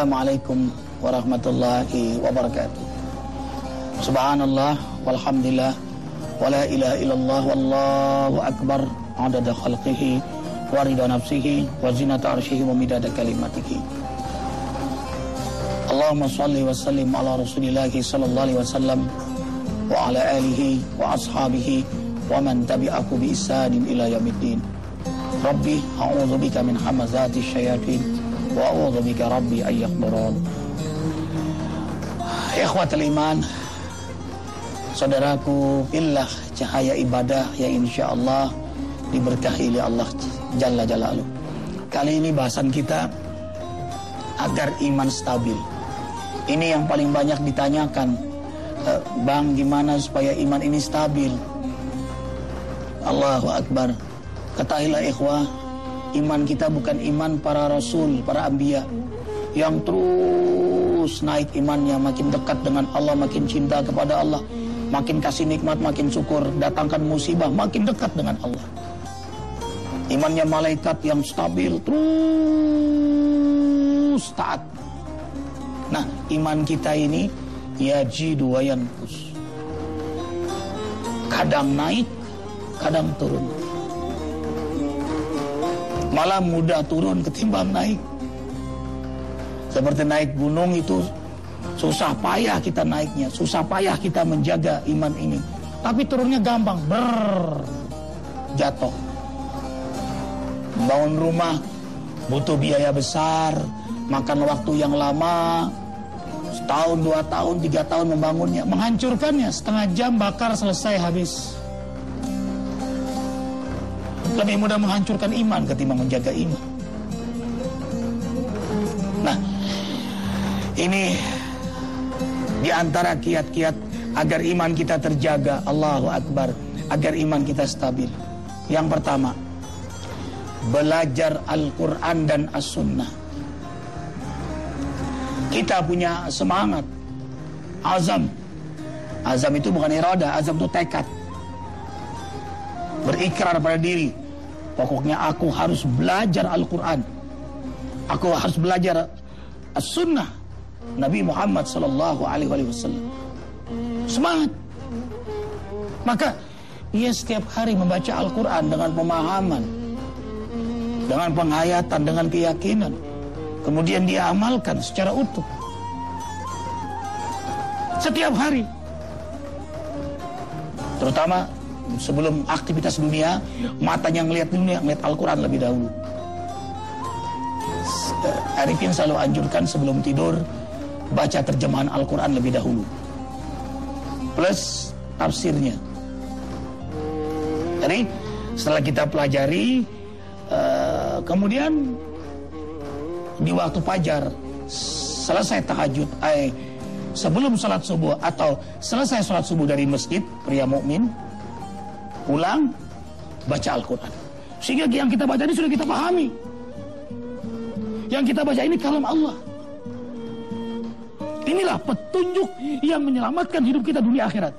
السلام عليكم ورحمة الله وبركاته. سبحان الله والحمد لله ولا إله إلا الله والله أكبر عدد خلقه ورضا نفسه وزنة عرشه ومداد كلماته. اللهم صل وسلم على رسول الله صلى الله عليه وسلم وعلى آله وأصحابه ومن تبعه بإحسان إلى يوم الدين. ربي أعوذ بك من حمزات الشياطين a'udzu bika rabbi ay yahdurun. Ikhwatul iman, saudaraku billah cahaya ibadah yang insya Allah diberkahi oleh Allah Jalla Jalaluh. Kali ini bahasan kita agar iman stabil. Ini yang paling banyak ditanyakan, e, Bang gimana supaya iman ini stabil? Allahu Akbar. Ketahilah ikhwah, iman kita bukan iman para rasul, para ambia yang terus naik imannya makin dekat dengan Allah, makin cinta kepada Allah, makin kasih nikmat, makin syukur, datangkan musibah, makin dekat dengan Allah. Imannya malaikat yang stabil terus taat. Nah, iman kita ini yajidu wa yankus. Kadang naik, kadang turun malah mudah turun ketimbang naik. Seperti naik gunung itu susah payah kita naiknya, susah payah kita menjaga iman ini. Tapi turunnya gampang, ber jatuh. Bangun rumah butuh biaya besar, makan waktu yang lama, setahun, dua tahun, tiga tahun membangunnya, menghancurkannya setengah jam bakar selesai habis lebih mudah menghancurkan iman ketimbang menjaga iman. Nah, ini di antara kiat-kiat agar iman kita terjaga, Allahu Akbar, agar iman kita stabil. Yang pertama, belajar Al-Quran dan As-Sunnah. Kita punya semangat, azam. Azam itu bukan irada, azam itu tekad. Berikrar pada diri, Pokoknya aku harus belajar Al-Quran. Aku harus belajar As-Sunnah Nabi Muhammad Sallallahu Alaihi Wasallam. Semangat. Maka ia setiap hari membaca Al-Quran dengan pemahaman, dengan penghayatan, dengan keyakinan. Kemudian dia amalkan secara utuh. Setiap hari. Terutama sebelum aktivitas dunia, matanya ngelihat dunia, ngelihat Al-Quran lebih dahulu. Arifin selalu anjurkan sebelum tidur, baca terjemahan Al-Quran lebih dahulu. Plus tafsirnya. Jadi setelah kita pelajari, uh, kemudian di waktu fajar, selesai tahajud, eh, sebelum sholat subuh atau selesai sholat subuh dari masjid, pria mukmin pulang baca Al-Quran. Sehingga yang kita baca ini sudah kita pahami. Yang kita baca ini kalam Allah. Inilah petunjuk yang menyelamatkan hidup kita dunia akhirat.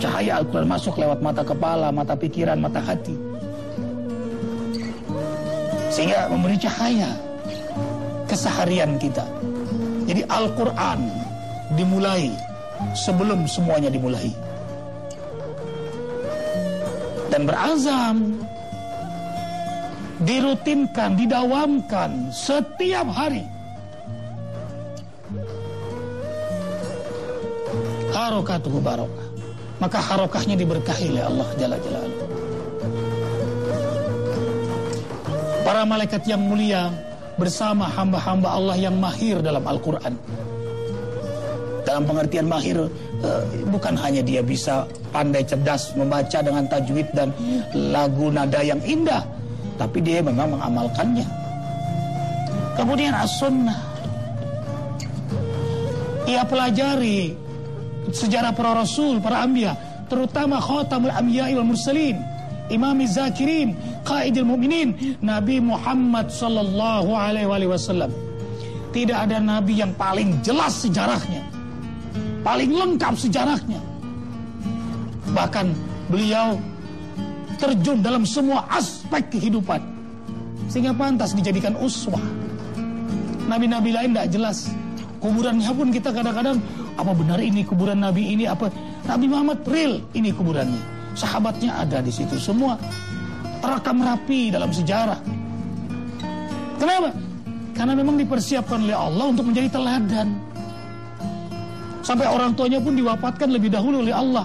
Cahaya Al-Quran masuk lewat mata kepala, mata pikiran, mata hati. Sehingga memberi cahaya keseharian kita. Jadi Al-Quran dimulai sebelum semuanya dimulai dan berazam dirutinkan, didawamkan setiap hari. Harokatuhu barokah. Maka harokahnya diberkahi oleh Allah Jalla Jalla. Para malaikat yang mulia bersama hamba-hamba Allah yang mahir dalam Al-Quran. Dalam pengertian mahir, eh, bukan hanya dia bisa pandai cerdas membaca dengan tajwid dan lagu nada yang indah. Tapi dia memang mengamalkannya. Kemudian as-sunnah. Ia pelajari sejarah para rasul, para ambia, terutama khatamul anbiya wal mursalin, imam zakirin, qaidil mu'minin, Nabi Muhammad sallallahu alaihi wasallam. Tidak ada nabi yang paling jelas sejarahnya, paling lengkap sejarahnya, Bahkan beliau terjun dalam semua aspek kehidupan. Sehingga pantas dijadikan uswah. Nabi-nabi lain tidak jelas. Kuburannya pun kita kadang-kadang apa benar ini kuburan Nabi ini apa Nabi Muhammad real ini kuburannya. Sahabatnya ada di situ semua terekam rapi dalam sejarah. Kenapa? Karena memang dipersiapkan oleh Allah untuk menjadi teladan. Sampai orang tuanya pun diwafatkan lebih dahulu oleh Allah.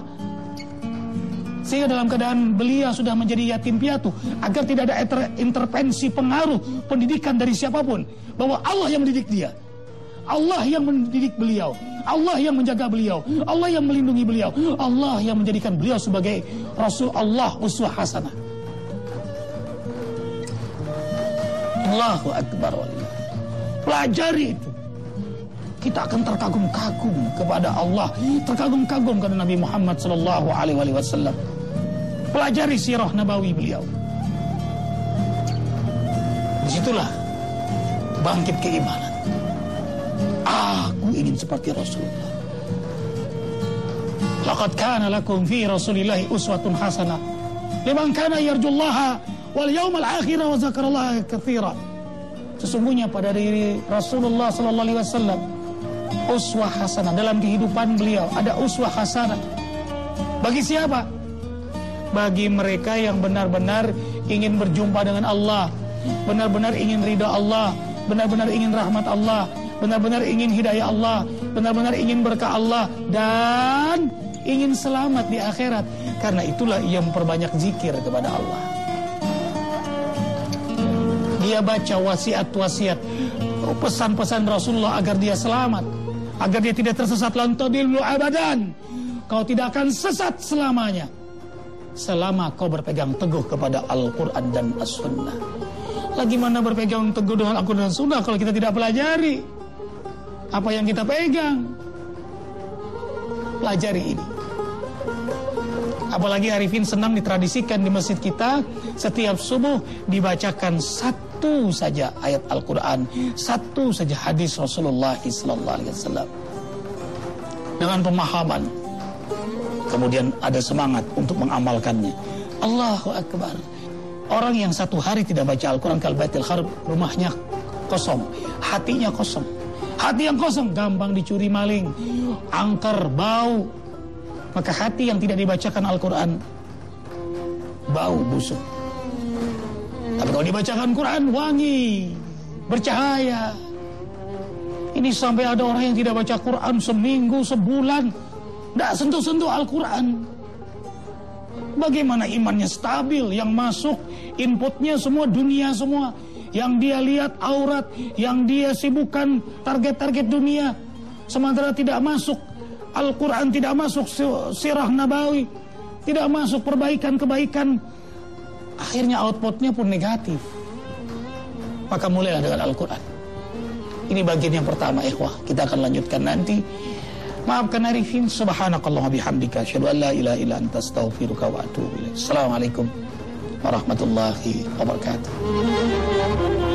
Sehingga dalam keadaan belia sudah menjadi yatim piatu agar tidak ada intervensi pengaruh pendidikan dari siapa pun bahwa Allah yang mendidik dia. Allah yang mendidik beliau, Allah yang menjaga beliau, Allah yang melindungi beliau, Allah yang menjadikan beliau sebagai Rasul Allah uswah hasanah. Allahu Akbar Pelajari itu. Kita akan terkagum-kagum kepada Allah, terkagum-kagum kepada Nabi Muhammad sallallahu alaihi wasallam. Pelajari sirah nabawi beliau. Di situlah bangkit keimanan. Aku ingin seperti Rasulullah. Laqad kana lakum fi Rasulillahi uswatun hasanah liman kana yarjullaha wal yaumal akhir wa zakarallaha katsira. Sesungguhnya pada diri Rasulullah sallallahu alaihi wasallam uswah hasanah dalam kehidupan beliau ada uswah hasanah. Bagi siapa? Bagi mereka yang benar-benar ingin berjumpa dengan Allah, benar-benar ingin ridha Allah, benar-benar ingin rahmat Allah, benar-benar ingin hidayah Allah, benar-benar ingin berkah Allah dan ingin selamat di akhirat. Karena itulah ia memperbanyak zikir kepada Allah. Dia baca wasiat-wasiat pesan-pesan Rasulullah agar dia selamat, agar dia tidak tersesat lantadillu abadan. Kau tidak akan sesat selamanya. Selama kau berpegang teguh kepada Al-Quran dan As-Sunnah. Lagi mana berpegang teguh dengan Al-Quran dan Sunnah kalau kita tidak pelajari apa yang kita pegang. Pelajari ini. Apalagi Arifin senang ditradisikan di masjid kita setiap subuh dibacakan satu saja ayat Al-Quran, satu saja hadis Rasulullah SAW dengan pemahaman. Kemudian ada semangat untuk mengamalkannya. Allahu Akbar. Orang yang satu hari tidak baca Al-Quran kalbatil kharb, rumahnya kosong, hatinya kosong. Hati yang kosong gampang dicuri maling, angker, bau, maka hati yang tidak dibacakan Al-Quran bau busuk. Tapi kalau dibacakan Quran wangi, bercahaya. Ini sampai ada orang yang tidak baca Quran seminggu, sebulan, tidak sentuh-sentuh Al-Quran. Bagaimana imannya stabil, yang masuk inputnya semua dunia semua, yang dia lihat aurat, yang dia sibukkan target-target dunia, sementara tidak masuk Al-Quran tidak masuk sirah nabawi, tidak masuk perbaikan-kebaikan, akhirnya outputnya pun negatif. Maka mulailah dengan Al-Quran. Ini bagian yang pertama, ikhwah. Kita akan lanjutkan nanti. Maafkan Arifin, subhanakallah bihamdika, asyhadu an la ilaha illa anta astaghfiruka wa. Assalamualaikum warahmatullahi wabarakatuh.